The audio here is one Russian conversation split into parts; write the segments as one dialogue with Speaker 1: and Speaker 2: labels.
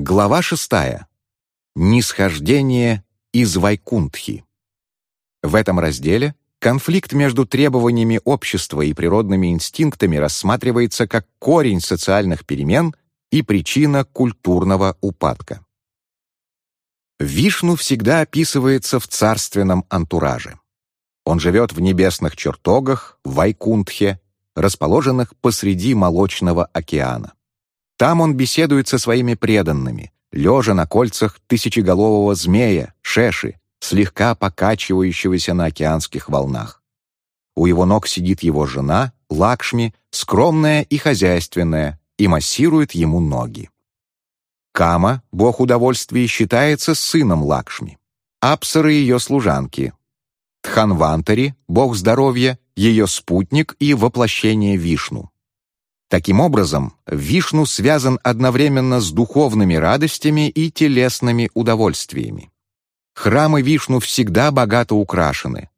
Speaker 1: Глава шестая. Нисхождение из Вайкунтхи. В этом разделе конфликт между требованиями общества и природными инстинктами рассматривается как корень социальных перемен и причина культурного упадка. Вишну всегда описывается в царственном антураже. Он живет в небесных чертогах, в Вайкунтхе, расположенных посреди Молочного океана. Там он беседует со своими преданными, лежа на кольцах тысячеголового змея, шеши, слегка покачивающегося на океанских волнах. У его ног сидит его жена, Лакшми, скромная и хозяйственная, и массирует ему ноги. Кама, бог удовольствия, считается сыном Лакшми. Апсары ее служанки. Тханвантари, бог здоровья, ее спутник и воплощение Вишну. Таким образом, Вишну связан одновременно с духовными радостями и телесными удовольствиями. Храмы Вишну всегда богато украшены.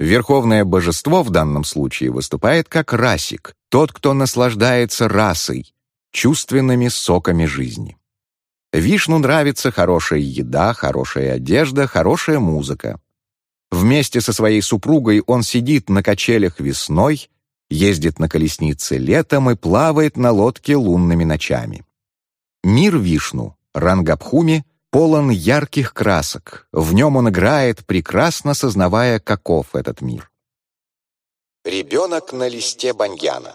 Speaker 1: Верховное божество в данном случае выступает как расик, тот, кто наслаждается расой, чувственными соками жизни. Вишну нравится хорошая еда, хорошая одежда, хорошая музыка. Вместе со своей супругой он сидит на качелях весной, ездит на колеснице летом и плавает на лодке лунными ночами. Мир Вишну, Рангабхуми, полон ярких красок. В нем он играет, прекрасно сознавая, каков этот мир. Ребенок на листе баньяна.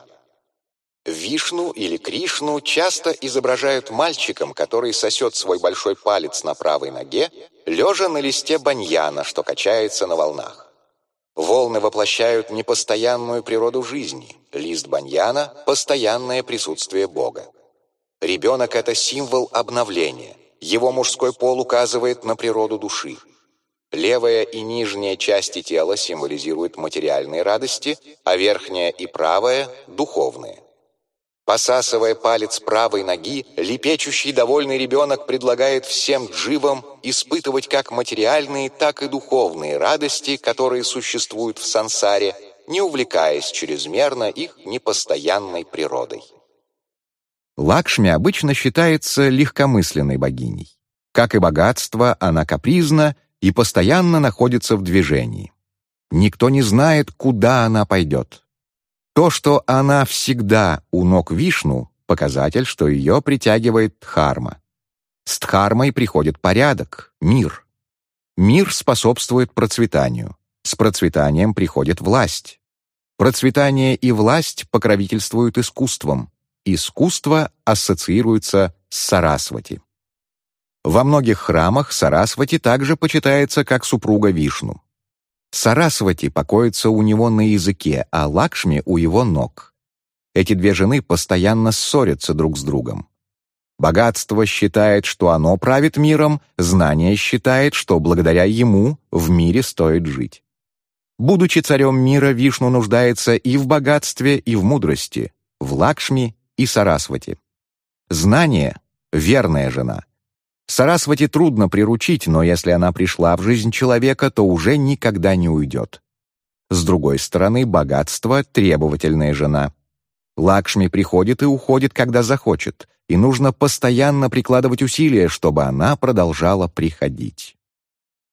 Speaker 1: Вишну или Кришну часто изображают мальчиком, который сосет свой большой палец на правой ноге, лежа на листе баньяна, что качается на волнах. Волны воплощают непостоянную природу жизни, лист баньяна — постоянное присутствие Бога. Ребенок — это символ обновления. Его мужской пол указывает на природу души. Левая и нижняя части тела символизируют материальные радости, а верхняя и правая — духовные. Посасывая палец правой ноги, лепечущий довольный ребенок предлагает всем дживам испытывать как материальные, так и духовные радости, которые существуют в сансаре, не увлекаясь чрезмерно их непостоянной природой. Лакшми обычно считается легкомысленной богиней. Как и богатство, она капризна и постоянно находится в движении. Никто не знает, куда она пойдет. То, что она всегда у ног Вишну, показатель, что ее притягивает Дхарма. С Дхармой приходит порядок, мир. Мир способствует процветанию. С процветанием приходит власть. Процветание и власть покровительствуют искусством. Искусство ассоциируется с Сарасвати. Во многих храмах Сарасвати также почитается как супруга Вишну. Сарасвати покоится у него на языке, а Лакшми у его ног. Эти две жены постоянно ссорятся друг с другом. Богатство считает, что оно правит миром, знание считает, что благодаря ему в мире стоит жить. Будучи царем мира, Вишну нуждается и в богатстве, и в мудрости, в Лакшми и Сарасвати. Знание — верная жена — Сарасвати трудно приручить, но если она пришла в жизнь человека, то уже никогда не уйдет. С другой стороны, богатство — требовательная жена. Лакшми приходит и уходит, когда захочет, и нужно постоянно прикладывать усилия, чтобы она продолжала приходить.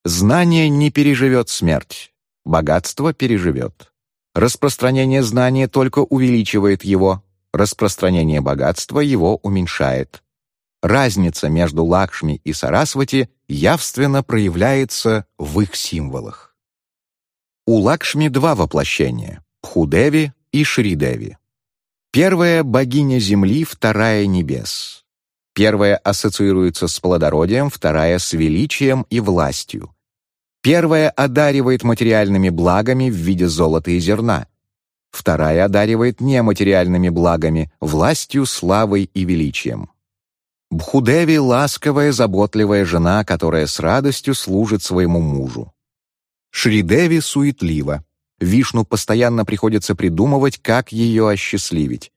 Speaker 1: Знание не переживет смерть, богатство переживет. Распространение знания только увеличивает его, распространение богатства его уменьшает разница между Лакшми и Сарасвати явственно проявляется в их символах. У Лакшми два воплощения — Пхудеви и Шридеви. Первая — богиня земли, вторая — небес. Первая ассоциируется с плодородием, вторая — с величием и властью. Первая одаривает материальными благами в виде золота и зерна. Вторая одаривает нематериальными благами, властью, славой и величием. Бхудеви — ласковая, заботливая жена, которая с радостью служит своему мужу. Шридеви суетлива. Вишну постоянно приходится придумывать, как ее осчастливить.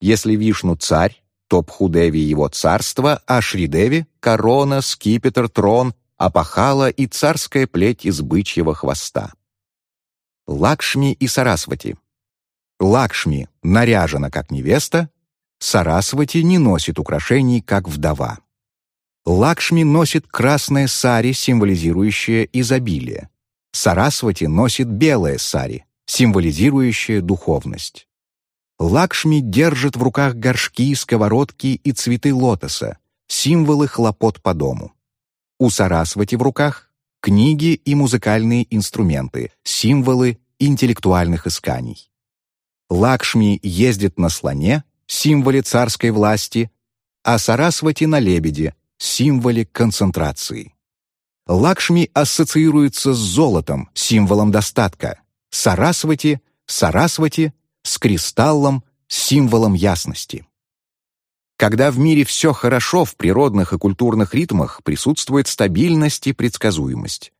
Speaker 1: Если Вишну — царь, то Бхудеви — его царство, а Шридеви — корона, скипетр, трон, опахала и царская плеть из бычьего хвоста. Лакшми и Сарасвати. Лакшми наряжена как невеста, Сарасвати не носит украшений, как вдова. Лакшми носит красное сари, символизирующее изобилие. Сарасвати носит белое сари, символизирующее духовность. Лакшми держит в руках горшки, сковородки и цветы лотоса, символы хлопот по дому. У Сарасвати в руках книги и музыкальные инструменты, символы интеллектуальных исканий. Лакшми ездит на слоне, символе царской власти, а Сарасвати на лебеде, символе концентрации. Лакшми ассоциируется с золотом, символом достатка, Сарасвати, Сарасвати с кристаллом, символом ясности. Когда в мире все хорошо, в природных и культурных ритмах присутствует стабильность и предсказуемость.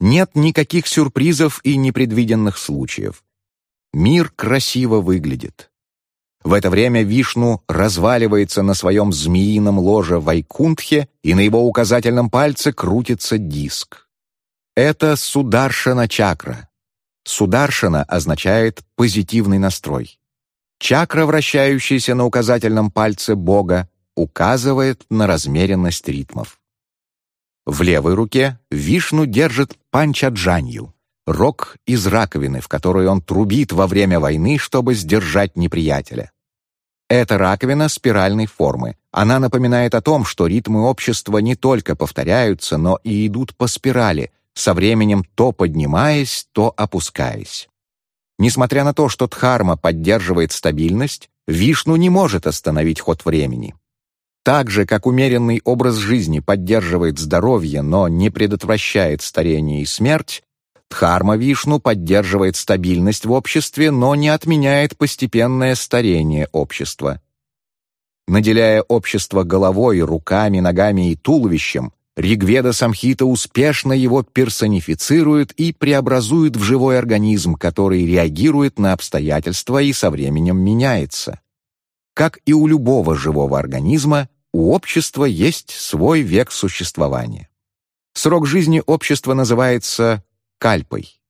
Speaker 1: Нет никаких сюрпризов и непредвиденных случаев. Мир красиво выглядит. В это время Вишну разваливается на своем змеином ложе Вайкунтхе, и на его указательном пальце крутится диск. Это Сударшана чакра. Сударшана означает «позитивный настрой». Чакра, вращающаяся на указательном пальце Бога, указывает на размеренность ритмов. В левой руке Вишну держит панчаджанью, рог из раковины, в которую он трубит во время войны, чтобы сдержать неприятеля. Эта раковина спиральной формы. Она напоминает о том, что ритмы общества не только повторяются, но и идут по спирали, со временем то поднимаясь, то опускаясь. Несмотря на то, что Дхарма поддерживает стабильность, Вишну не может остановить ход времени. Так же, как умеренный образ жизни поддерживает здоровье, но не предотвращает старение и смерть, Дхарма Вишну поддерживает стабильность в обществе, но не отменяет постепенное старение общества. Наделяя общество головой, руками, ногами и туловищем, Ригведа Самхита успешно его персонифицирует и преобразует в живой организм, который реагирует на обстоятельства и со временем меняется. Как и у любого живого организма, у общества есть свой век существования. Срок жизни общества называется кальпой.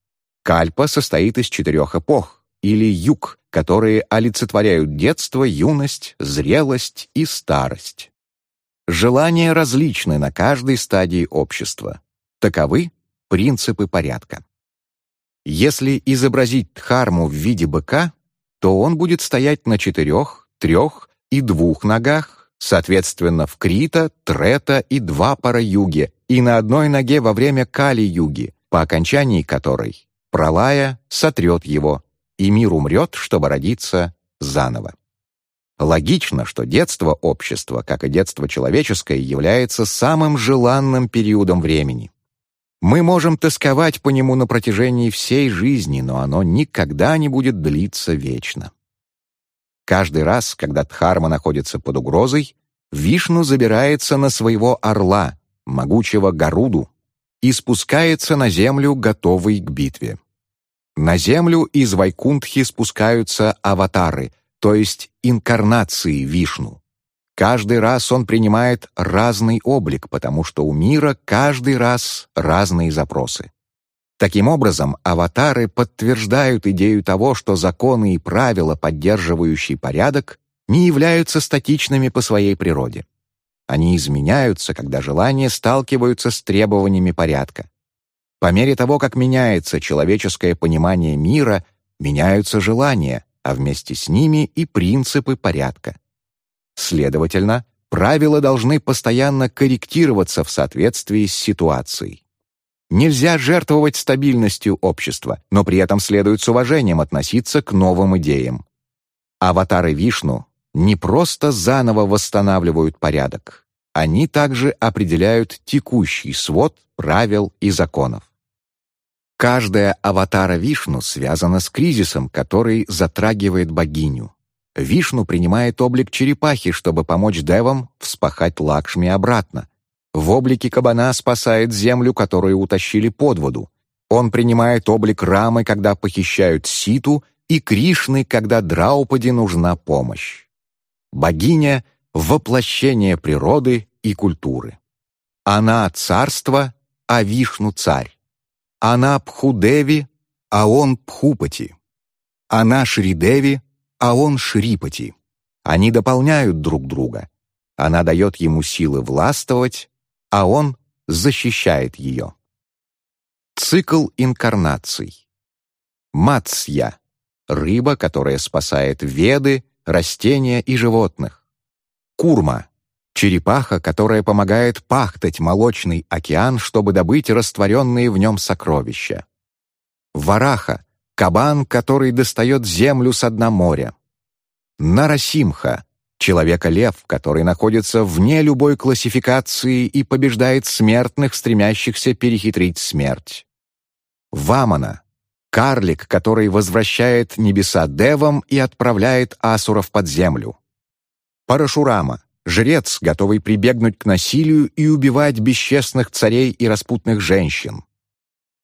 Speaker 1: Кальпа состоит из четырех эпох, или юг, которые олицетворяют детство, юность, зрелость и старость. Желания различны на каждой стадии общества. Таковы принципы порядка. Если изобразить Дхарму в виде быка, то он будет стоять на четырех, трех и двух ногах, соответственно, в Крита, Трета и два пара-юге, и на одной ноге во время Кали-юги, по окончании которой Пралая сотрет его, и мир умрет, чтобы родиться заново. Логично, что детство общества, как и детство человеческое, является самым желанным периодом времени. Мы можем тосковать по нему на протяжении всей жизни, но оно никогда не будет длиться вечно. Каждый раз, когда Дхарма находится под угрозой, Вишну забирается на своего орла, могучего Гаруду, и спускается на землю, готовый к битве. На землю из Вайкунтхи спускаются аватары — то есть инкарнации Вишну. Каждый раз он принимает разный облик, потому что у мира каждый раз разные запросы. Таким образом, аватары подтверждают идею того, что законы и правила, поддерживающие порядок, не являются статичными по своей природе. Они изменяются, когда желания сталкиваются с требованиями порядка. По мере того, как меняется человеческое понимание мира, меняются желания, а вместе с ними и принципы порядка. Следовательно, правила должны постоянно корректироваться в соответствии с ситуацией. Нельзя жертвовать стабильностью общества, но при этом следует с уважением относиться к новым идеям. Аватары Вишну не просто заново восстанавливают порядок, они также определяют текущий свод правил и законов. Каждая аватара Вишну связана с кризисом, который затрагивает богиню. Вишну принимает облик черепахи, чтобы помочь девам вспахать Лакшми обратно. В облике кабана спасает землю, которую утащили под воду. Он принимает облик Рамы, когда похищают Ситу, и Кришны, когда Драупаде нужна помощь. Богиня — воплощение природы и культуры. Она — царство, а Вишну — царь. Она Пхудеви, а он Пхупати. Она Шридеви, а он Шрипати. Они дополняют друг друга. она дает ему силы властвовать, а он защищает ее. Цикл инкарнаций. Мацья — рыба, которая спасает веды, растения и животных. Курма — черепаха, которая помогает пахтать молочный океан, чтобы добыть растворенные в нем сокровища. Вараха — кабан, который достает землю с дна моря. Нарасимха — человека-лев, который находится вне любой классификации и побеждает смертных, стремящихся перехитрить смерть. Вамана — карлик, который возвращает небеса девам и отправляет асуров под землю. Парашурама — жрец, готовый прибегнуть к насилию и убивать бесчестных царей и распутных женщин.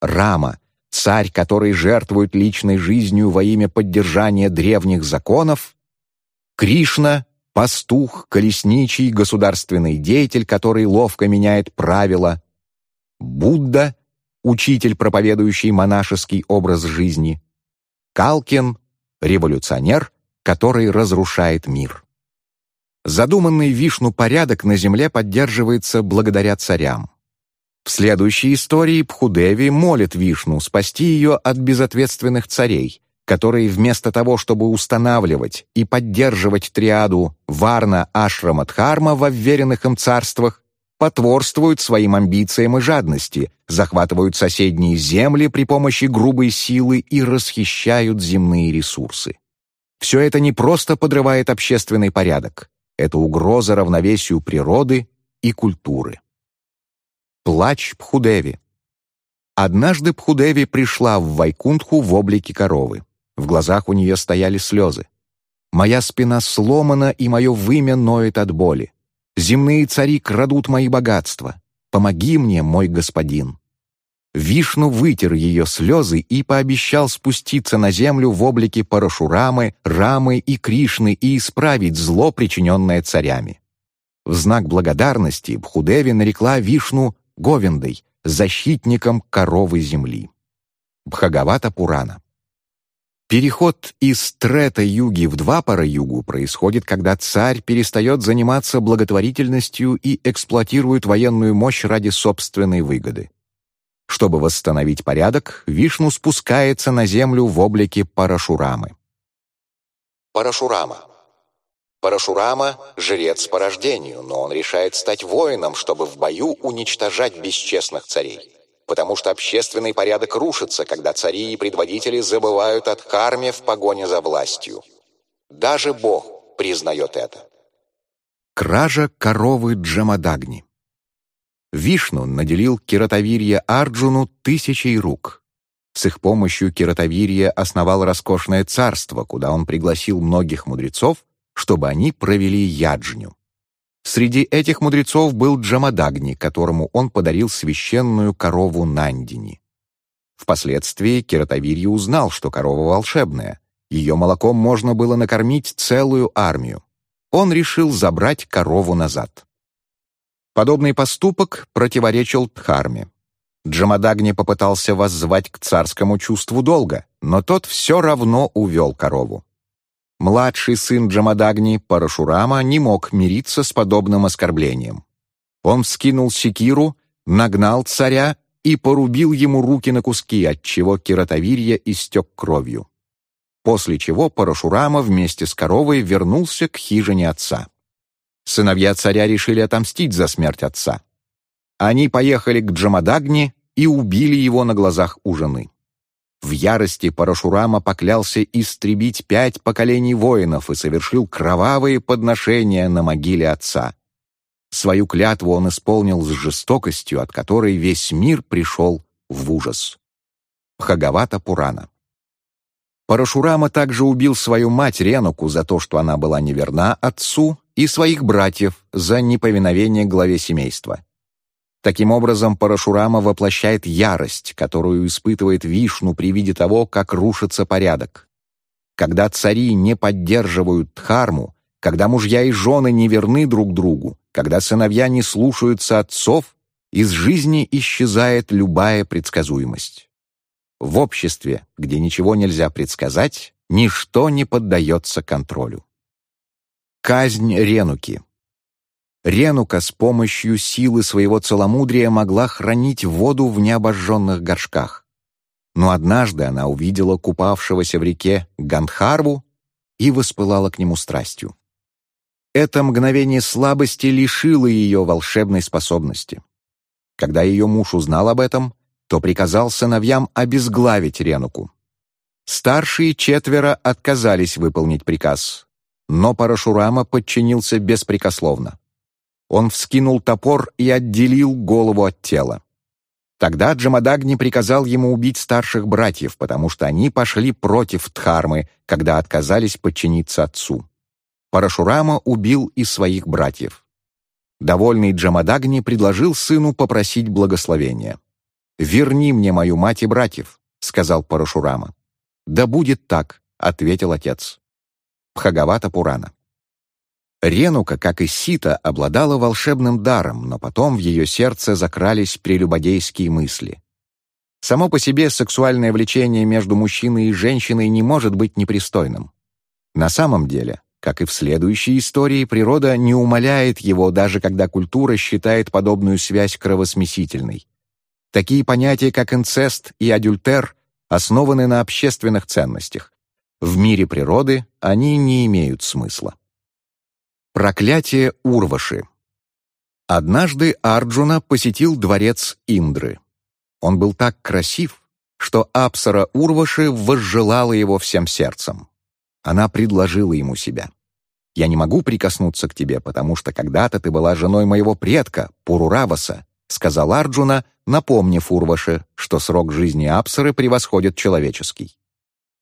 Speaker 1: Рама — царь, который жертвует личной жизнью во имя поддержания древних законов. Кришна — пастух, колесничий, государственный деятель, который ловко меняет правила. Будда учитель, проповедующий монашеский образ жизни, Калкин — революционер, который разрушает мир. Задуманный Вишну порядок на земле поддерживается благодаря царям. В следующей истории Пхудеви молит Вишну спасти ее от безответственных царей, которые вместо того, чтобы устанавливать и поддерживать триаду Варна, Ашрама, Дхарма во вверенных им царствах, потворствуют своим амбициям и жадности, захватывают соседние земли при помощи грубой силы и расхищают земные ресурсы. Все это не просто подрывает общественный порядок, это угроза равновесию природы и культуры. Плач Пхудеви Однажды Пхудеви пришла в Вайкунтху в облике коровы. В глазах у нее стояли слезы. «Моя спина сломана, и мое вымя ноет от боли. Земные цари крадут мои богатства. Помоги мне, мой господин». Вишну вытер ее слезы и пообещал спуститься на землю в облике Парашурамы, Рамы и Кришны и исправить зло, причиненное царями. В знак благодарности Бхудеви нарекла Вишну Говиндой, защитником коровы земли. Бхагавата Пурана. Переход из трета-юги в двапара-югу происходит, когда царь перестает заниматься благотворительностью и эксплуатирует военную мощь ради собственной выгоды. Чтобы восстановить порядок, Вишну спускается на землю в облике Парашурамы. Парашурама. Парашурама — жрец по рождению, но он решает стать воином, чтобы в бою уничтожать бесчестных царей потому что общественный порядок рушится, когда цари и предводители забывают от карме в погоне за властью. Даже Бог признает это. Кража коровы Джамадагни Вишну наделил Киратавирья Арджуну тысячей рук. С их помощью Киратавирья основал роскошное царство, куда он пригласил многих мудрецов, чтобы они провели яджню. Среди этих мудрецов был Джамадагни, которому он подарил священную корову Нандини. Впоследствии Киратавирья узнал, что корова волшебная. Ее молоком можно было накормить целую армию. Он решил забрать корову назад. Подобный поступок противоречил Дхарме. Джамадагни попытался воззвать к царскому чувству долга, но тот все равно увел корову. Младший сын Джамадагни, Парашурама, не мог мириться с подобным оскорблением. Он вскинул секиру, нагнал царя и порубил ему руки на куски, отчего Киратавирья истек кровью. После чего Парашурама вместе с коровой вернулся к хижине отца. Сыновья царя решили отомстить за смерть отца. Они поехали к Джамадагни и убили его на глазах у жены. В ярости Парашурама поклялся истребить пять поколений воинов и совершил кровавые подношения на могиле отца. Свою клятву он исполнил с жестокостью, от которой весь мир пришел в ужас. Бхагавата Пурана. Парашурама также убил свою мать Ренуку за то, что она была неверна отцу, и своих братьев за неповиновение главе семейства. Таким образом, Парашурама воплощает ярость, которую испытывает Вишну при виде того, как рушится порядок. Когда цари не поддерживают Дхарму, когда мужья и жены не верны друг другу, когда сыновья не слушаются отцов, из жизни исчезает любая предсказуемость. В обществе, где ничего нельзя предсказать, ничто не поддается контролю. Казнь Ренуки Ренука с помощью силы своего целомудрия могла хранить воду в необожженных горшках. Но однажды она увидела купавшегося в реке Гандхарву и воспылала к нему страстью. Это мгновение слабости лишило ее волшебной способности. Когда ее муж узнал об этом, то приказал сыновьям обезглавить Ренуку. Старшие четверо отказались выполнить приказ, но Парашурама подчинился беспрекословно. Он вскинул топор и отделил голову от тела. Тогда Джамадагни приказал ему убить старших братьев, потому что они пошли против Дхармы, когда отказались подчиниться отцу. Парашурама убил и своих братьев. Довольный Джамадагни предложил сыну попросить благословения. «Верни мне мою мать и братьев», — сказал Парашурама. «Да будет так», — ответил отец. Бхагавата Пурана. Ренука, как и Сита, обладала волшебным даром, но потом в ее сердце закрались прелюбодейские мысли. Само по себе сексуальное влечение между мужчиной и женщиной не может быть непристойным. На самом деле, как и в следующей истории, природа не умаляет его, даже когда культура считает подобную связь кровосмесительной. Такие понятия, как инцест и адюльтер, основаны на общественных ценностях. В мире природы они не имеют смысла. Проклятие Урваши. Однажды Арджуна посетил дворец Индры. Он был так красив, что Апсара Урваши возжелала его всем сердцем. Она предложила ему себя. «Я не могу прикоснуться к тебе, потому что когда-то ты была женой моего предка, Пурураваса», сказал Арджуна, напомнив Урваше, что срок жизни Апсары превосходит человеческий.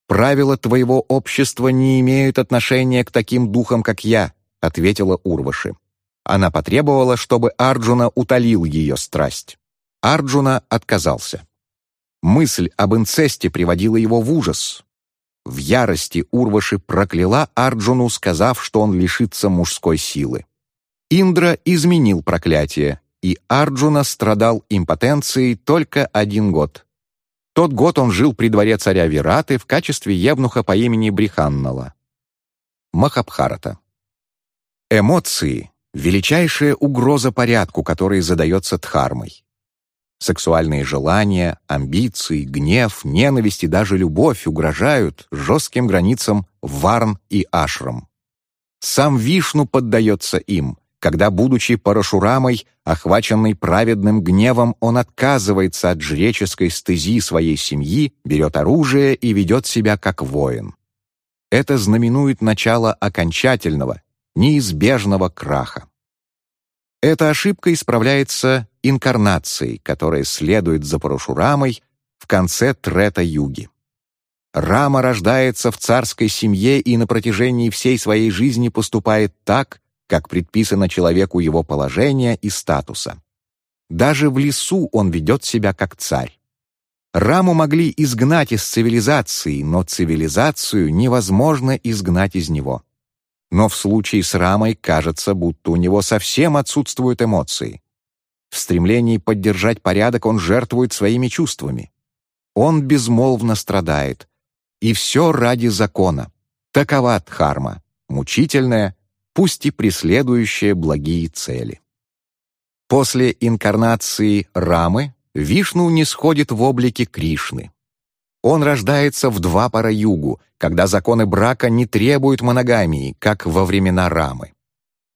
Speaker 1: «Правила твоего общества не имеют отношения к таким духам, как я», — ответила Урваши. Она потребовала, чтобы Арджуна утолил ее страсть. Арджуна отказался. Мысль об инцесте приводила его в ужас. В ярости Урваши прокляла Арджуну, сказав, что он лишится мужской силы. Индра изменил проклятие, и Арджуна страдал импотенцией только один год. Тот год он жил при дворе царя Вираты в качестве евнуха по имени Бриханнала. Махабхарата. Эмоции — величайшая угроза порядку, который задается Дхармой. Сексуальные желания, амбиции, гнев, ненависть и даже любовь угрожают жестким границам Варн и Ашрам. Сам Вишну поддается им, когда, будучи Парашурамой, охваченный праведным гневом, он отказывается от жреческой стези своей семьи, берет оружие и ведет себя как воин. Это знаменует начало окончательного, неизбежного краха. Эта ошибка исправляется инкарнацией, которая следует за Парашурамой в конце Трета-юги. Рама рождается в царской семье и на протяжении всей своей жизни поступает так, как предписано человеку его положения и статуса. Даже в лесу он ведет себя как царь. Раму могли изгнать из цивилизации, но цивилизацию невозможно изгнать из него. Но в случае с Рамой кажется, будто у него совсем отсутствуют эмоции. В стремлении поддержать порядок он жертвует своими чувствами. Он безмолвно страдает. И все ради закона. Такова дхарма, мучительная, пусть и преследующая благие цели. После инкарнации Рамы Вишну не сходит в облике Кришны. Он рождается в два пара югу, когда законы брака не требуют моногамии, как во времена Рамы.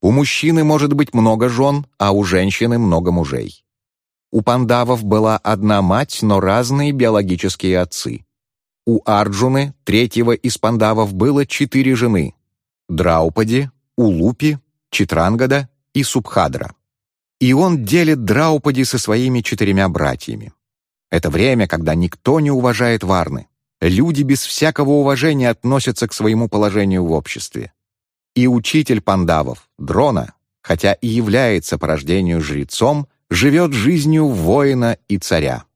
Speaker 1: У мужчины может быть много жен, а у женщины много мужей. У пандавов была одна мать, но разные биологические отцы. У Арджуны, третьего из пандавов, было четыре жены — Драупади, Улупи, Читрангада и Субхадра. И он делит Драупади со своими четырьмя братьями. Это время, когда никто не уважает Варны. Люди без всякого уважения относятся к своему положению в обществе. И учитель пандавов, Дрона, хотя и является по рождению жрецом, живет жизнью воина и царя.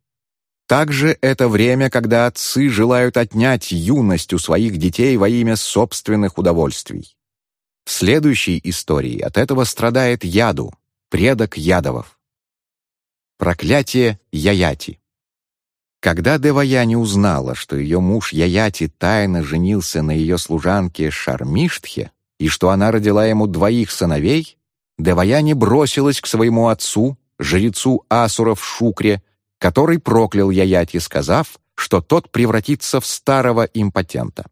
Speaker 1: Также это время, когда отцы желают отнять юность у своих детей во имя собственных удовольствий. В следующей истории от этого страдает Яду, предок Ядовов. Проклятие Яяти. Когда Деваяни узнала, что ее муж Яяти тайно женился на ее служанке Шармиштхе и что она родила ему двоих сыновей, Деваяни бросилась к своему отцу, жрецу Асура в Шукре, который проклял Яяти, сказав, что тот превратится в старого импотента.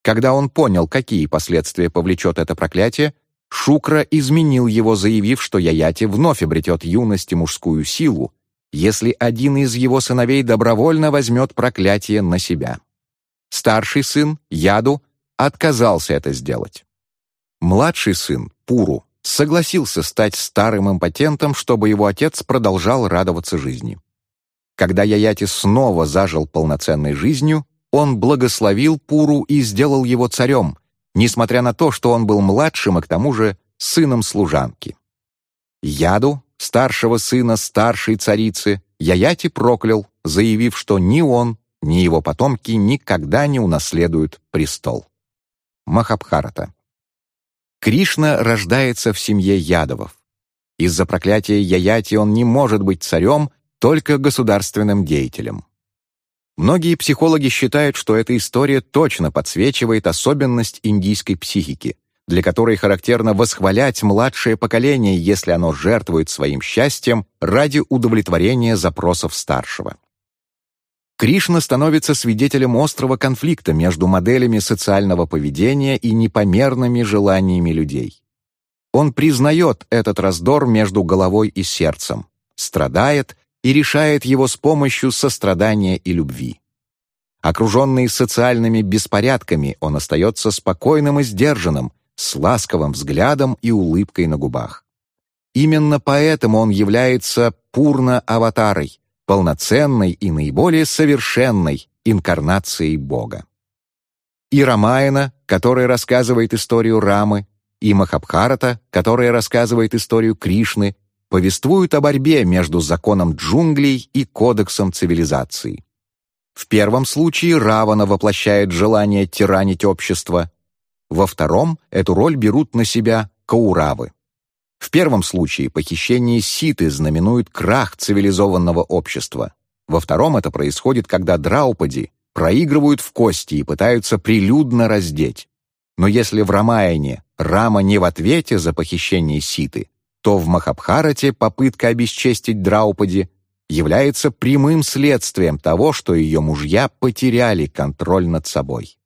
Speaker 1: Когда он понял, какие последствия повлечет это проклятие, Шукра изменил его, заявив, что Яяти вновь обретет юность и мужскую силу, если один из его сыновей добровольно возьмет проклятие на себя. Старший сын, Яду, отказался это сделать. Младший сын, Пуру, согласился стать старым импотентом, чтобы его отец продолжал радоваться жизни. Когда Яяти снова зажил полноценной жизнью, он благословил Пуру и сделал его царем, несмотря на то, что он был младшим и к тому же сыном служанки. Яду, старшего сына старшей царицы, Яяти проклял, заявив, что ни он, ни его потомки никогда не унаследуют престол. Махабхарата. Кришна рождается в семье ядовов. Из-за проклятия Яяти он не может быть царем, только государственным деятелем. Многие психологи считают, что эта история точно подсвечивает особенность индийской психики, для которой характерно восхвалять младшее поколение, если оно жертвует своим счастьем ради удовлетворения запросов старшего. Кришна становится свидетелем острого конфликта между моделями социального поведения и непомерными желаниями людей. Он признает этот раздор между головой и сердцем, страдает и решает его с помощью сострадания и любви. Окруженный социальными беспорядками, он остается спокойным и сдержанным, с ласковым взглядом и улыбкой на губах. Именно поэтому он является пурна-аватарой, полноценной и наиболее совершенной инкарнацией Бога. И Рамаяна, который рассказывает историю Рамы, и Махабхарата, которая рассказывает историю Кришны, повествуют о борьбе между законом джунглей и кодексом цивилизации. В первом случае Равана воплощает желание тиранить общество, во втором эту роль берут на себя Кауравы. В первом случае похищение Ситы знаменует крах цивилизованного общества. Во втором это происходит, когда Драупади проигрывают в кости и пытаются прилюдно раздеть. Но если в Рамаяне Рама не в ответе за похищение Ситы, то в Махабхарате попытка обесчестить Драупади является прямым следствием того, что ее мужья потеряли контроль над собой.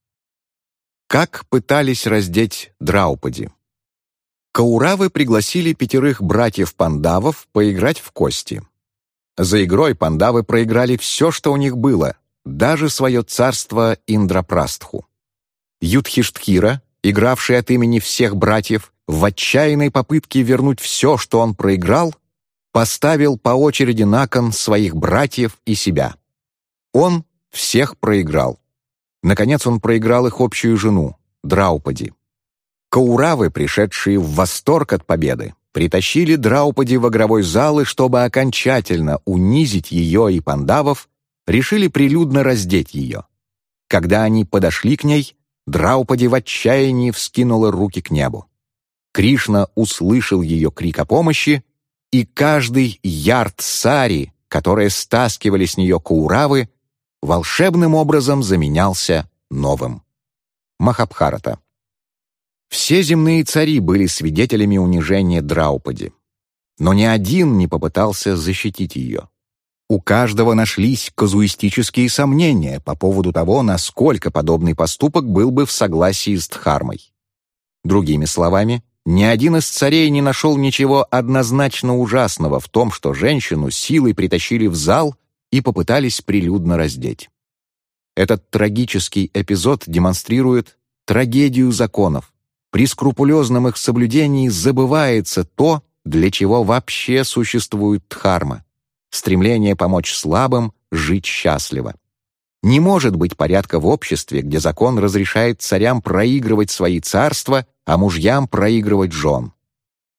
Speaker 1: Как пытались раздеть Драупади? Кауравы пригласили пятерых братьев-пандавов поиграть в кости. За игрой пандавы проиграли все, что у них было, даже свое царство Индрапрастху. Юдхиштхира, игравший от имени всех братьев, в отчаянной попытке вернуть все, что он проиграл, поставил по очереди на кон своих братьев и себя. Он всех проиграл. Наконец он проиграл их общую жену, Драупади. Кауравы, пришедшие в восторг от победы, притащили Драупади в игровой зал и, чтобы окончательно унизить ее и пандавов, решили прилюдно раздеть ее. Когда они подошли к ней, Драупади в отчаянии вскинула руки к небу. Кришна услышал ее крик о помощи, и каждый ярд сари, которые стаскивали с нее кауравы, волшебным образом заменялся новым. Махабхарата. Все земные цари были свидетелями унижения Драупади. Но ни один не попытался защитить ее. У каждого нашлись казуистические сомнения по поводу того, насколько подобный поступок был бы в согласии с Дхармой. Другими словами, ни один из царей не нашел ничего однозначно ужасного в том, что женщину силой притащили в зал и попытались прилюдно раздеть. Этот трагический эпизод демонстрирует трагедию законов, при скрупулезном их соблюдении забывается то, для чего вообще существует дхарма — стремление помочь слабым жить счастливо. Не может быть порядка в обществе, где закон разрешает царям проигрывать свои царства, а мужьям проигрывать жен.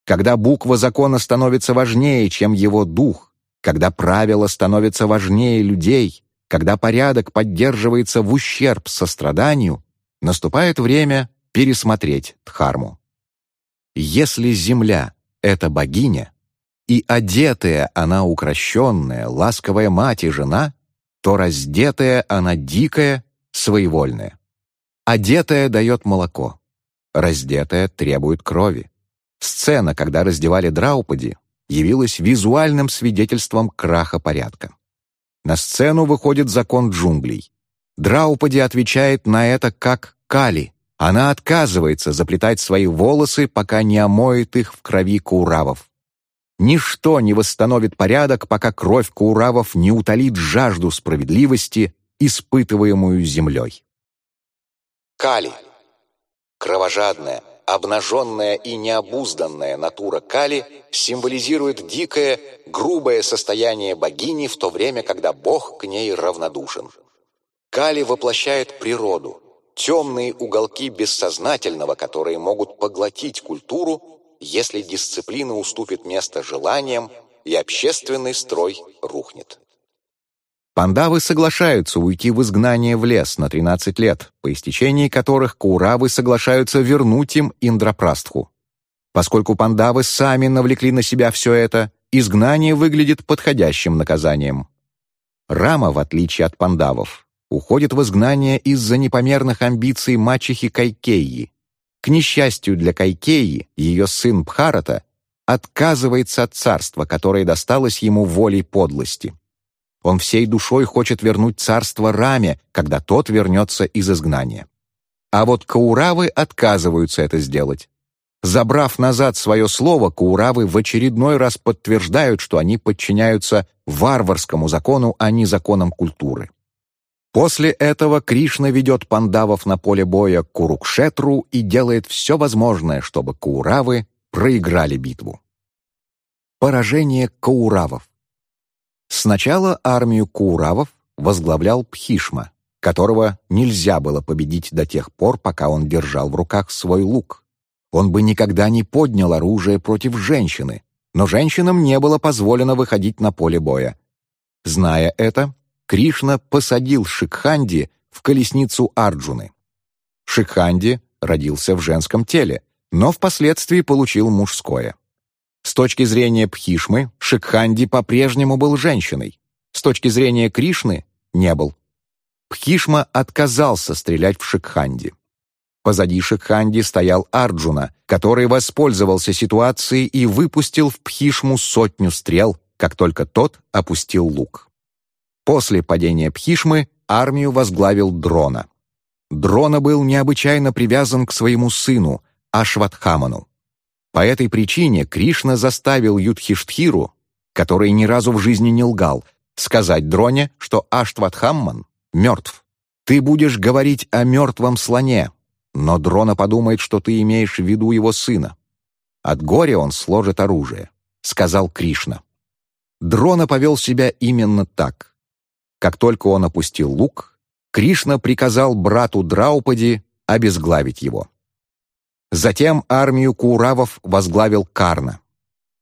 Speaker 1: Когда буква закона становится важнее, чем его дух, когда правила становятся важнее людей, когда порядок поддерживается в ущерб состраданию, наступает время пересмотреть Дхарму. Если Земля — это богиня, и одетая она укращенная, ласковая мать и жена, то раздетая она дикая, своевольная. Одетая дает молоко, раздетая требует крови. Сцена, когда раздевали Драупади, явилась визуальным свидетельством краха порядка. На сцену выходит закон джунглей. Драупади отвечает на это как Кали. Она отказывается заплетать свои волосы, пока не омоет их в крови кауравов. Ничто не восстановит порядок, пока кровь кауравов не утолит жажду справедливости, испытываемую землей. Кали. Кровожадная, обнаженная и необузданная натура Кали символизирует дикое, грубое состояние богини в то время, когда бог к ней равнодушен. Кали воплощает природу, темные уголки бессознательного, которые могут поглотить культуру, если дисциплина уступит место желаниям и общественный строй рухнет. Пандавы соглашаются уйти в изгнание в лес на 13 лет, по истечении которых Кауравы соглашаются вернуть им Индрапрастху. Поскольку пандавы сами навлекли на себя все это, изгнание выглядит подходящим наказанием. Рама, в отличие от пандавов, уходит в изгнание из-за непомерных амбиций мачехи Кайкеи. К несчастью для Кайкеи, ее сын Бхарата отказывается от царства, которое досталось ему волей подлости. Он всей душой хочет вернуть царство Раме, когда тот вернется из изгнания. А вот Кауравы отказываются это сделать. Забрав назад свое слово, Кауравы в очередной раз подтверждают, что они подчиняются варварскому закону, а не законам культуры. После этого Кришна ведет пандавов на поле боя к Курукшетру и делает все возможное, чтобы Кауравы проиграли битву. Поражение Кауравов Сначала армию Кауравов возглавлял Пхишма, которого нельзя было победить до тех пор, пока он держал в руках свой лук. Он бы никогда не поднял оружие против женщины, но женщинам не было позволено выходить на поле боя. Зная это, Кришна посадил Шикханди в колесницу Арджуны. Шикханди родился в женском теле, но впоследствии получил мужское. С точки зрения Пхишмы, Шикханди по-прежнему был женщиной. С точки зрения Кришны — не был. Пхишма отказался стрелять в Шикханди. Позади Шикханди стоял Арджуна, который воспользовался ситуацией и выпустил в Пхишму сотню стрел, как только тот опустил лук. После падения Пхишмы армию возглавил Дрона. Дрона был необычайно привязан к своему сыну, Ашватхаману. По этой причине Кришна заставил Юдхиштхиру, который ни разу в жизни не лгал, сказать Дроне, что Аштватхамман мертв. Ты будешь говорить о мертвом слоне, но Дрона подумает, что ты имеешь в виду его сына. От горя он сложит оружие, сказал Кришна. Дрона повел себя именно так. Как только он опустил лук, Кришна приказал брату Драупади обезглавить его. Затем армию куравов возглавил Карна.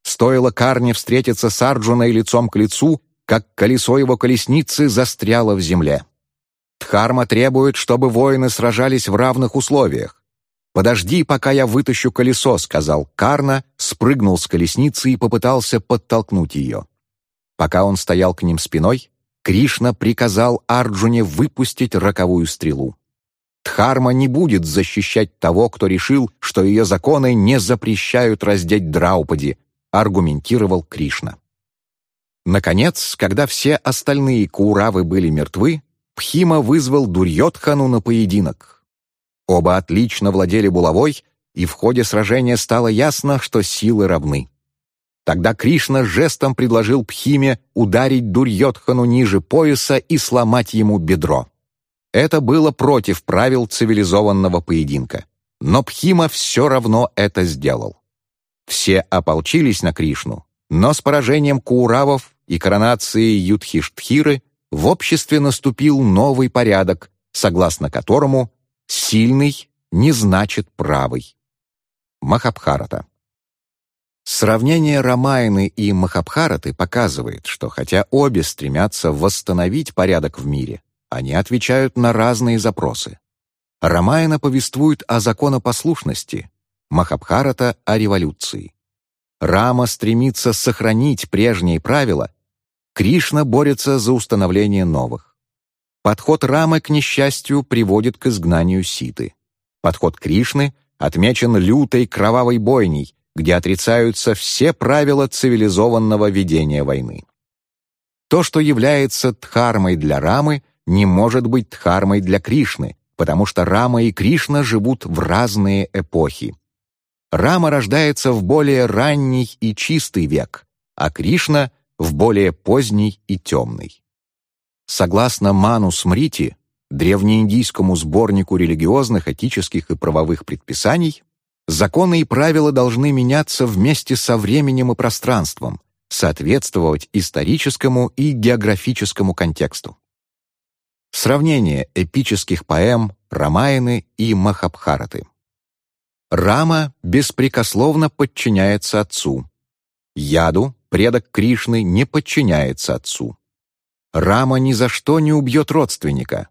Speaker 1: Стоило Карне встретиться с Арджуной лицом к лицу, как колесо его колесницы застряло в земле. Дхарма требует, чтобы воины сражались в равных условиях. «Подожди, пока я вытащу колесо», — сказал Карна, спрыгнул с колесницы и попытался подтолкнуть ее. Пока он стоял к ним спиной, Кришна приказал Арджуне выпустить роковую стрелу. Дхарма не будет защищать того, кто решил, что ее законы не запрещают раздеть Драупади, аргументировал Кришна. Наконец, когда все остальные Кауравы были мертвы, Пхима вызвал Дурьотхану на поединок. Оба отлично владели булавой, и в ходе сражения стало ясно, что силы равны. Тогда Кришна жестом предложил Пхиме ударить Дурьотхану ниже пояса и сломать ему бедро. Это было против правил цивилизованного поединка. Но Пхима все равно это сделал. Все ополчились на Кришну, но с поражением Кауравов и коронацией Юдхиштхиры в обществе наступил новый порядок, согласно которому «сильный» не значит «правый». Махабхарата. Сравнение Рамайны и Махабхараты показывает, что хотя обе стремятся восстановить порядок в мире, они отвечают на разные запросы. Рамаяна повествует о законопослушности, Махабхарата — о революции. Рама стремится сохранить прежние правила, Кришна борется за установление новых. Подход Рамы, к несчастью, приводит к изгнанию Ситы. Подход Кришны отмечен лютой кровавой бойней, где отрицаются все правила цивилизованного ведения войны. То, что является дхармой для Рамы, не может быть дхармой для Кришны, потому что Рама и Кришна живут в разные эпохи. Рама рождается в более ранний и чистый век, а Кришна — в более поздний и темный. Согласно Ману Смрити, древнеиндийскому сборнику религиозных, этических и правовых предписаний, законы и правила должны меняться вместе со временем и пространством, соответствовать историческому и географическому контексту. Сравнение эпических поэм Рамаяны и Махабхараты. Рама беспрекословно подчиняется отцу. Яду, предок Кришны, не подчиняется отцу. Рама ни за что не убьет родственника.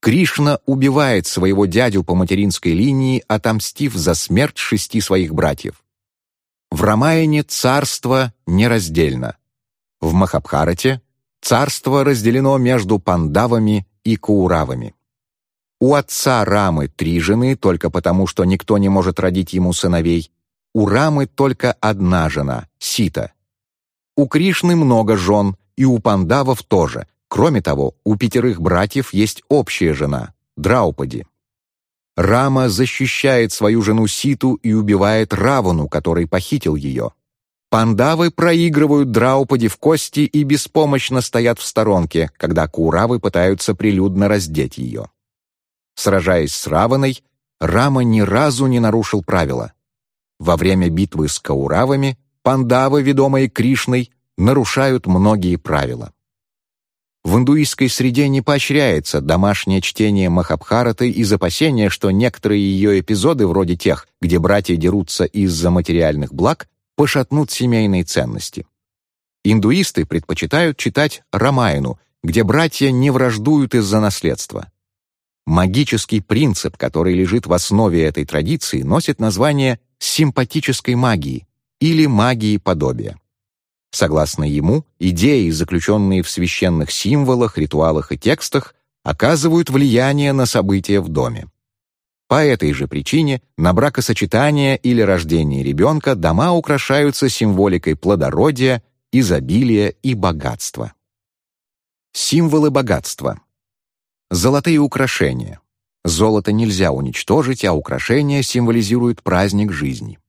Speaker 1: Кришна убивает своего дядю по материнской линии, отомстив за смерть шести своих братьев. В Рамаяне царство нераздельно. В Махабхарате царство разделено между пандавами и кауравами. У отца Рамы три жены только потому, что никто не может родить ему сыновей. У Рамы только одна жена — Сита. У Кришны много жен, и у пандавов тоже. Кроме того, у пятерых братьев есть общая жена — Драупади. Рама защищает свою жену Ситу и убивает Равану, который похитил ее. Пандавы проигрывают Драупади в кости и беспомощно стоят в сторонке, когда Куравы пытаются прилюдно раздеть ее. Сражаясь с Раваной, Рама ни разу не нарушил правила. Во время битвы с Кауравами пандавы, ведомые Кришной, нарушают многие правила. В индуистской среде не поощряется домашнее чтение Махабхараты из опасения, что некоторые ее эпизоды, вроде тех, где братья дерутся из-за материальных благ, пошатнут семейные ценности. Индуисты предпочитают читать Рамаяну, где братья не враждуют из-за наследства. Магический принцип, который лежит в основе этой традиции, носит название симпатической магии или магии подобия. Согласно ему, идеи, заключенные в священных символах, ритуалах и текстах, оказывают влияние на события в доме. По этой же причине на бракосочетание или рождение ребенка дома украшаются символикой плодородия, изобилия и богатства. Символы богатства. Золотые украшения. Золото нельзя уничтожить, а украшения символизируют праздник жизни.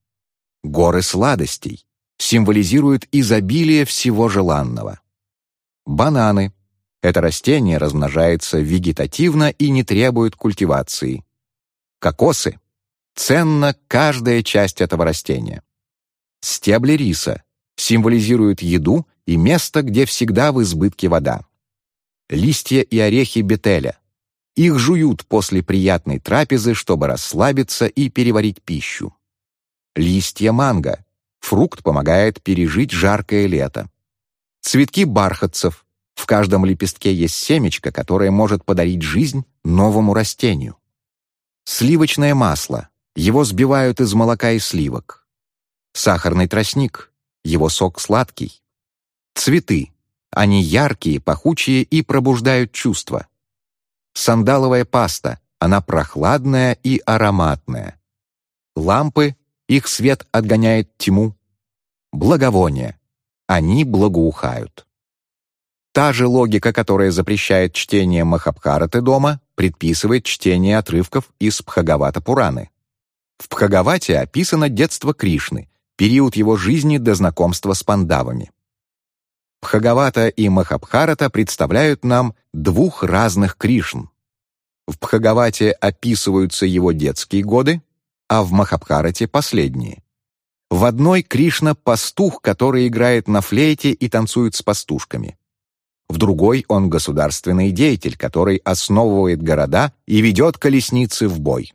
Speaker 1: Горы сладостей символизируют изобилие всего желанного. Бананы. Это растение размножается вегетативно и не требует культивации. Кокосы. Ценна каждая часть этого растения. Стебли риса символизируют еду и место, где всегда в избытке вода. Листья и орехи бетеля. Их жуют после приятной трапезы, чтобы расслабиться и переварить пищу. Листья манго Фрукт помогает пережить жаркое лето. Цветки бархатцев. В каждом лепестке есть семечко, которое может подарить жизнь новому растению. Сливочное масло. Его сбивают из молока и сливок. Сахарный тростник. Его сок сладкий. Цветы. Они яркие, пахучие и пробуждают чувства. Сандаловая паста. Она прохладная и ароматная. Лампы их свет отгоняет тьму. Благовония. Они благоухают. Та же логика, которая запрещает чтение Махабхараты дома, предписывает чтение отрывков из Пхагавата Пураны. В Пхагавате описано детство Кришны, период его жизни до знакомства с пандавами. Пхагавата и Махабхарата представляют нам двух разных Кришн. В Пхагавате описываются его детские годы, а в Махабхарате последние. В одной Кришна — пастух, который играет на флейте и танцует с пастушками. В другой он государственный деятель, который основывает города и ведет колесницы в бой.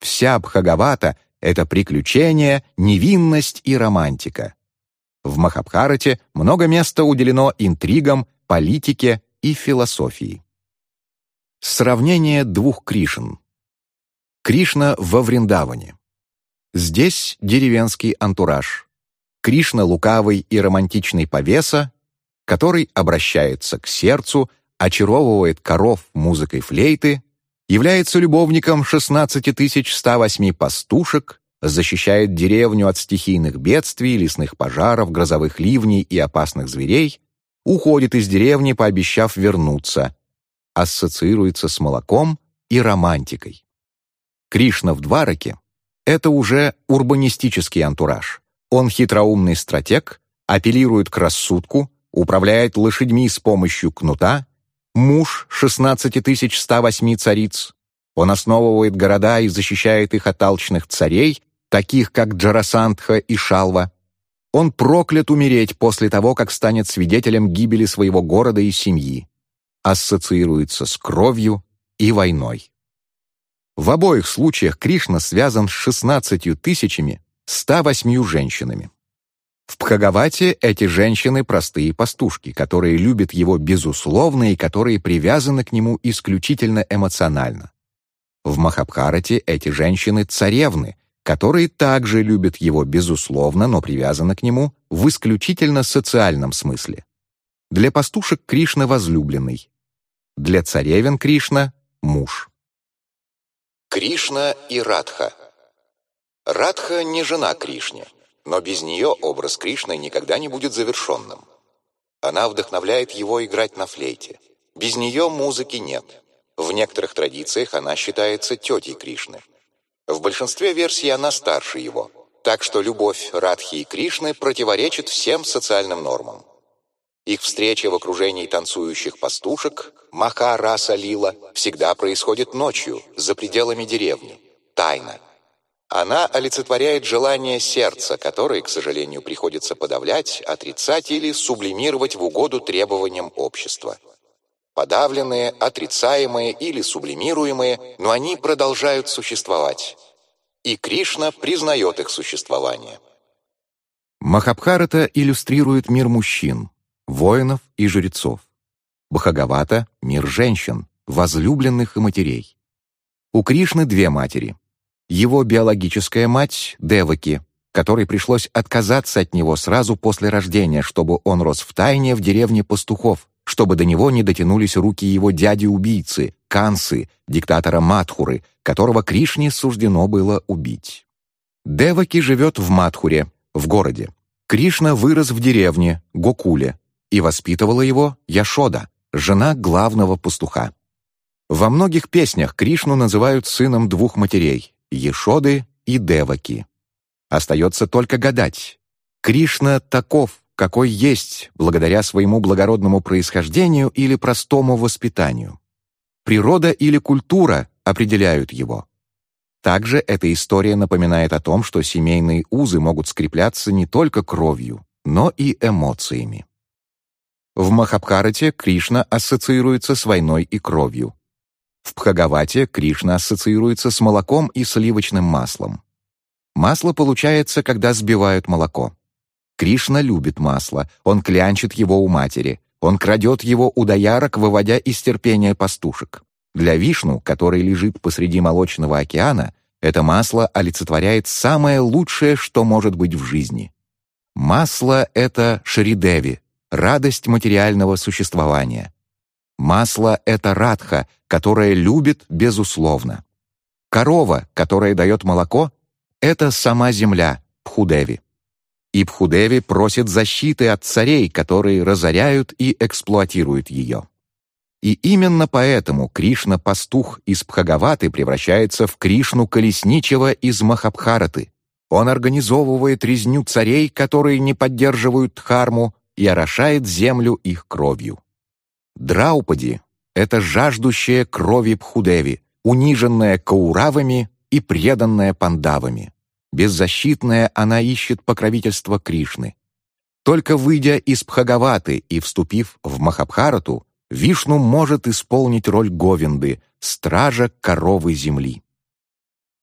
Speaker 1: Вся Бхагавата — это приключения, невинность и романтика. В Махабхарате много места уделено интригам, политике и философии. Сравнение двух Кришн. Кришна во Вриндаване. Здесь деревенский антураж. Кришна лукавый и романтичный повеса, который обращается к сердцу, очаровывает коров музыкой флейты, является любовником 16 108 пастушек, защищает деревню от стихийных бедствий, лесных пожаров, грозовых ливней и опасных зверей, уходит из деревни, пообещав вернуться, ассоциируется с молоком и романтикой. Кришна в Двараке — это уже урбанистический антураж. Он хитроумный стратег, апеллирует к рассудку, управляет лошадьми с помощью кнута, муж 16108 цариц. Он основывает города и защищает их от алчных царей, таких как Джарасандха и Шалва. Он проклят умереть после того, как станет свидетелем гибели своего города и семьи. Ассоциируется с кровью и войной. В обоих случаях Кришна связан с 16 тысячами 108 женщинами. В Пхагавате эти женщины — простые пастушки, которые любят его безусловно и которые привязаны к нему исключительно эмоционально. В Махабхарате эти женщины — царевны, которые также любят его безусловно, но привязаны к нему в исключительно социальном смысле. Для пастушек Кришна возлюбленный. Для царевен Кришна — муж.
Speaker 2: Кришна и Радха Радха не жена Кришне, но без нее образ Кришны никогда не будет завершенным. Она вдохновляет его играть на флейте. Без нее музыки нет. В некоторых традициях она считается тетей Кришны. В большинстве версий она старше его, так что любовь Радхи и Кришны противоречит всем социальным нормам. Их встреча в окружении танцующих пастушек, Маха Раса Лила, всегда происходит ночью, за пределами деревни, тайно. Она олицетворяет желание сердца, которое, к сожалению, приходится подавлять, отрицать или сублимировать в угоду требованиям общества. Подавленные, отрицаемые или сублимируемые, но они продолжают существовать. И Кришна признает их существование.
Speaker 1: Махабхарата иллюстрирует мир мужчин, воинов и жрецов. Бхагавата — мир женщин, возлюбленных и матерей. У Кришны две матери. Его биологическая мать — Деваки, которой пришлось отказаться от него сразу после рождения, чтобы он рос в тайне в деревне пастухов, чтобы до него не дотянулись руки его дяди-убийцы, Кансы, диктатора Матхуры, которого Кришне суждено было убить. Деваки живет в Матхуре, в городе. Кришна вырос в деревне, Гокуле, и воспитывала его Яшода, жена главного пастуха. Во многих песнях Кришну называют сыном двух матерей — Ешоды и Деваки. Остается только гадать. Кришна таков, какой есть, благодаря своему благородному происхождению или простому воспитанию. Природа или культура определяют его. Также эта история напоминает о том, что семейные узы могут скрепляться не только кровью, но и эмоциями. В Махабхарате Кришна ассоциируется с войной и кровью. В Пхагавате Кришна ассоциируется с молоком и сливочным маслом. Масло получается, когда сбивают молоко. Кришна любит масло, он клянчит его у матери, он крадет его у доярок, выводя из терпения пастушек. Для Вишну, который лежит посреди молочного океана, это масло олицетворяет самое лучшее, что может быть в жизни. Масло — это Шридеви, радость материального существования. Масло — это радха, которая любит безусловно. Корова, которая дает молоко — это сама земля, Пхудеви. И Пхудеви просит защиты от царей, которые разоряют и эксплуатируют ее. И именно поэтому Кришна-пастух из Пхагаваты превращается в Кришну Колесничего из Махабхараты. Он организовывает резню царей, которые не поддерживают Дхарму, и орошает землю их кровью. Драупади — это жаждущая крови Пхудеви, униженная Кауравами и преданная Пандавами. Беззащитная она ищет покровительство Кришны. Только выйдя из Пхагаваты и вступив в Махабхарату, Вишну может исполнить роль Говинды, стража коровы земли.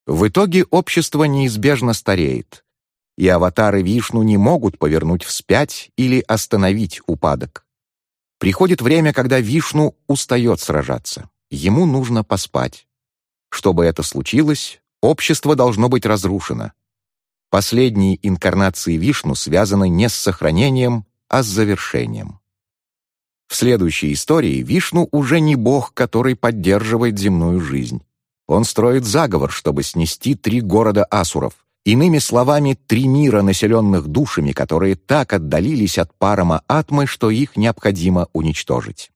Speaker 1: В итоге общество неизбежно стареет, и аватары Вишну не могут повернуть вспять или остановить упадок. Приходит время, когда Вишну устает сражаться. Ему нужно поспать. Чтобы это случилось, общество должно быть разрушено. Последние инкарнации Вишну связаны не с сохранением, а с завершением. В следующей истории Вишну уже не бог, который поддерживает земную жизнь. Он строит заговор, чтобы снести три города асуров Иными словами, три мира, населенных душами, которые так отдалились от парама атмы, что их необходимо уничтожить.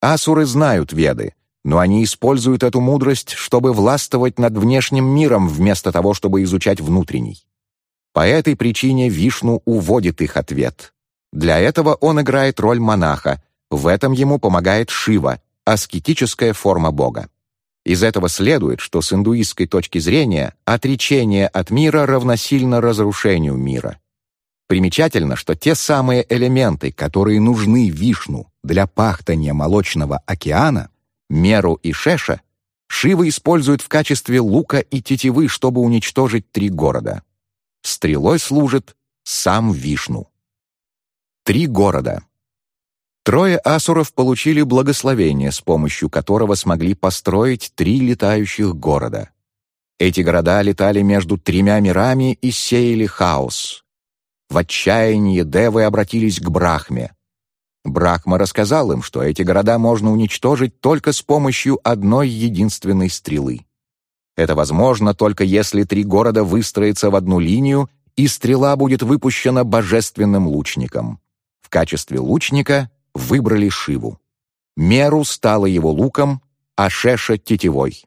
Speaker 1: Асуры знают веды, но они используют эту мудрость, чтобы властвовать над внешним миром вместо того, чтобы изучать внутренний. По этой причине Вишну уводит их ответ. Для этого он играет роль монаха, в этом ему помогает Шива, аскетическая форма бога. Из этого следует, что с индуистской точки зрения отречение от мира равносильно разрушению мира. Примечательно, что те самые элементы, которые нужны Вишну для пахтания молочного океана, Меру и Шеша, Шива использует в качестве лука и тетивы, чтобы уничтожить три города. Стрелой служит сам Вишну. Три города. Трое асуров получили благословение, с помощью которого смогли построить три летающих города. Эти города летали между тремя мирами и сеяли хаос. В отчаянии девы обратились к Брахме. Брахма рассказал им, что эти города можно уничтожить только с помощью одной единственной стрелы. Это возможно только если три города выстроятся в одну линию, и стрела будет выпущена божественным лучником. В качестве лучника выбрали Шиву. Меру стала его луком, а Шеша — тетивой.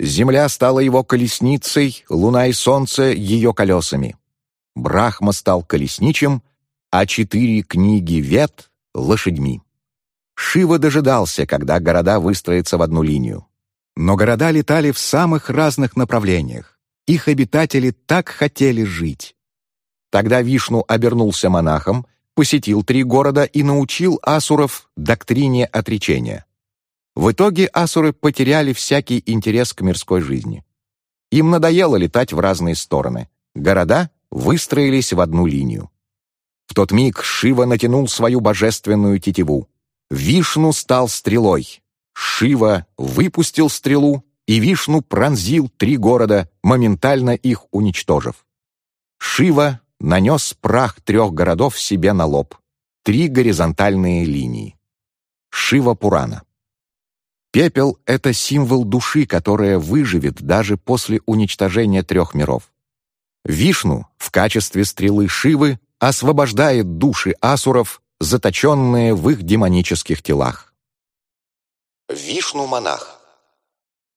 Speaker 1: Земля стала его колесницей, луна и солнце — ее колесами. Брахма стал колесничем, а четыре книги Вет — лошадьми. Шива дожидался, когда города выстроятся в одну линию. Но города летали в самых разных направлениях. Их обитатели так хотели жить. Тогда Вишну обернулся монахом — посетил три города и научил асуров доктрине отречения. В итоге асуры потеряли всякий интерес к мирской жизни. Им надоело летать в разные стороны. Города выстроились в одну линию. В тот миг Шива натянул свою божественную тетиву. Вишну стал стрелой. Шива выпустил стрелу, и Вишну пронзил три города, моментально их уничтожив. Шива нанес прах трех городов себе на лоб. Три горизонтальные линии. Шива Пурана. Пепел — это символ души, которая выживет даже после уничтожения трех миров. Вишну в качестве стрелы Шивы освобождает души асуров, заточенные в их демонических телах.
Speaker 2: Вишну-монах.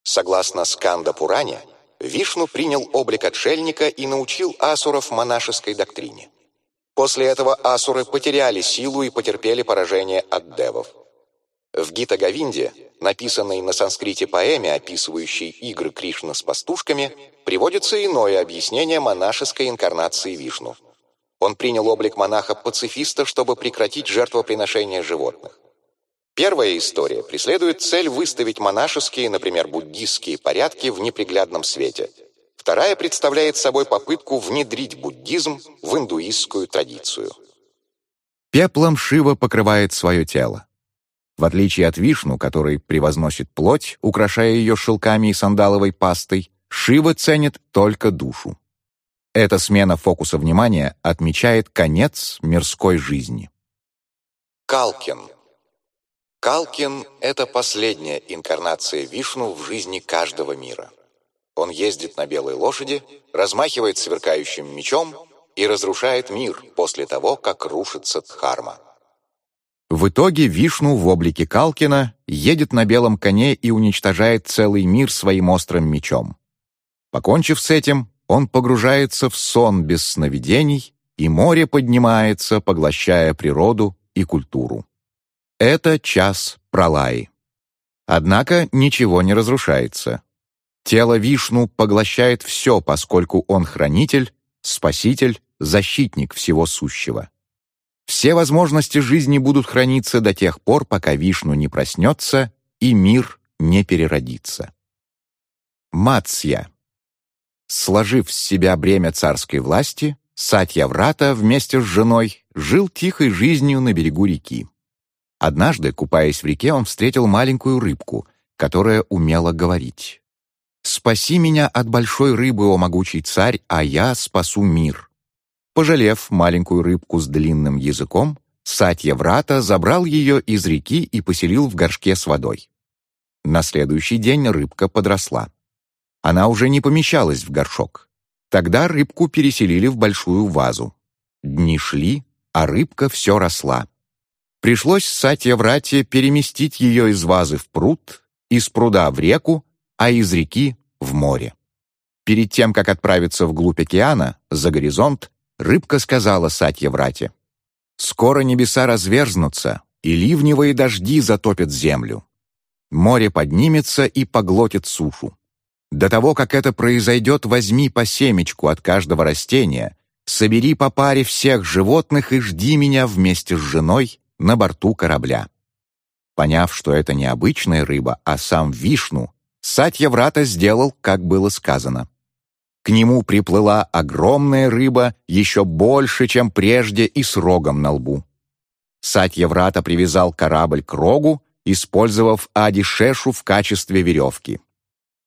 Speaker 2: Согласно Сканда-Пуране, Вишну принял облик отшельника и научил асуров монашеской доктрине. После этого асуры потеряли силу и потерпели поражение от девов. В Гита-Говинде, написанной на санскрите поэме, описывающей игры Кришны с пастушками, приводится иное объяснение монашеской инкарнации Вишну. Он принял облик монаха-пацифиста, чтобы прекратить жертвоприношение животных. Первая история преследует цель выставить монашеские, например, буддистские порядки в неприглядном свете. Вторая представляет собой попытку внедрить буддизм в индуистскую традицию.
Speaker 1: Пеплом Шива покрывает свое тело. В отличие от Вишну, который превозносит плоть, украшая ее шелками и сандаловой пастой, Шива ценит только душу. Эта смена фокуса внимания отмечает конец мирской жизни.
Speaker 2: Калкин Калкин — это последняя инкарнация Вишну в жизни каждого мира. Он ездит на белой лошади, размахивает сверкающим мечом и разрушает мир после того, как рушится Дхарма.
Speaker 1: В итоге Вишну в облике Калкина едет на белом коне и уничтожает целый мир своим острым мечом. Покончив с этим, он погружается в сон без сновидений, и море поднимается, поглощая природу и культуру. Это час пролаи. Однако ничего не разрушается. Тело Вишну поглощает все, поскольку он хранитель, спаситель, защитник всего сущего. Все возможности жизни будут храниться до тех пор, пока Вишну не проснется и мир не переродится. Мацья. Сложив с себя бремя царской власти, Сатья Врата вместе с женой жил тихой жизнью на берегу реки. Однажды, купаясь в реке, он встретил маленькую рыбку, которая умела говорить. «Спаси меня от большой рыбы, о могучий царь, а я спасу мир». Пожалев маленькую рыбку с длинным языком, Сатья Врата забрал ее из реки и поселил в горшке с водой. На следующий день рыбка подросла. Она уже не помещалась в горшок. Тогда рыбку переселили в большую вазу. Дни шли, а рыбка все росла. Пришлось Сатья-Врате переместить ее из вазы в пруд, из пруда в реку, а из реки в море. Перед тем, как отправиться вглубь океана, за горизонт, рыбка сказала Сатья-Врате, «Скоро небеса разверзнутся, и ливневые дожди затопят землю. Море поднимется и поглотит сушу. До того, как это произойдет, возьми по семечку от каждого растения, собери по паре всех животных и жди меня вместе с женой на борту корабля». Поняв, что это не обычная рыба, а сам Вишну, Сатья Врата сделал, как было сказано. К нему приплыла огромная рыба, еще больше, чем прежде, и с рогом на лбу. Сатья Врата привязал корабль к рогу, использовав Адишешу в качестве веревки.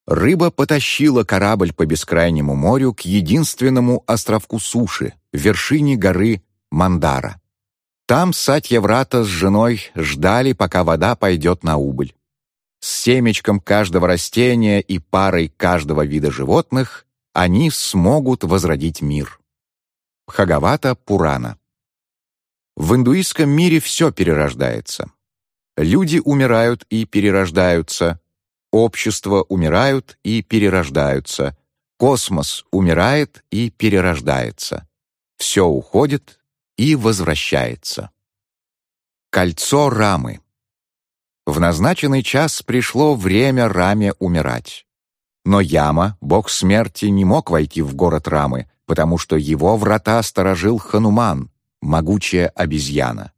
Speaker 1: Рыба потащила корабль по бескрайнему морю к единственному островку суши, вершине горы Мандара. Там Сатья Врата с женой ждали, пока вода пойдет на убыль. С семечком каждого растения и парой каждого вида животных они смогут возродить мир. Бхагавата Пурана В индуистском мире все перерождается. Люди умирают и перерождаются, общества умирают и перерождаются, космос умирает и перерождается. Все уходит и возвращается. Кольцо Рамы В назначенный час пришло время Раме умирать. Но Яма, бог смерти, не мог войти в город Рамы, потому что его врата сторожил Хануман, могучая обезьяна.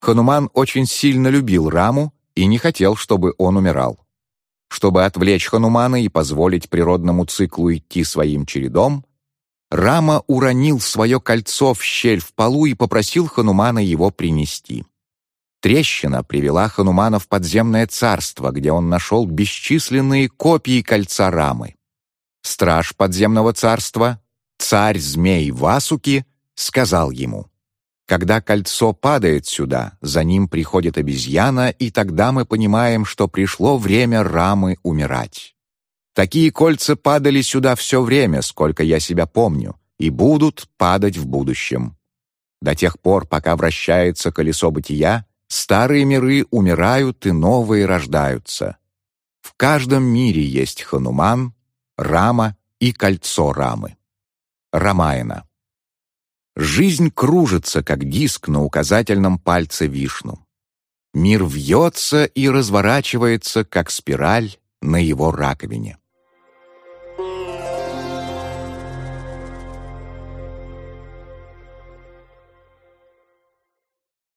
Speaker 1: Хануман очень сильно любил Раму и не хотел, чтобы он умирал. Чтобы отвлечь Ханумана и позволить природному циклу идти своим чередом, Рама уронил свое кольцо в щель в полу и попросил Ханумана его принести. Трещина привела Ханумана в подземное царство, где он нашел бесчисленные копии кольца Рамы. Страж подземного царства, царь змей Васуки, сказал ему, «Когда кольцо падает сюда, за ним приходит обезьяна, и тогда мы понимаем, что пришло время Рамы умирать. Такие кольца падали сюда все время, сколько я себя помню, и будут падать в будущем. До тех пор, пока вращается колесо бытия, Старые миры умирают и новые рождаются. В каждом мире есть Хануман, Рама и кольцо Рамы. Рамаяна. Жизнь кружится, как диск на указательном пальце Вишну. Мир вьется и разворачивается, как спираль на его раковине.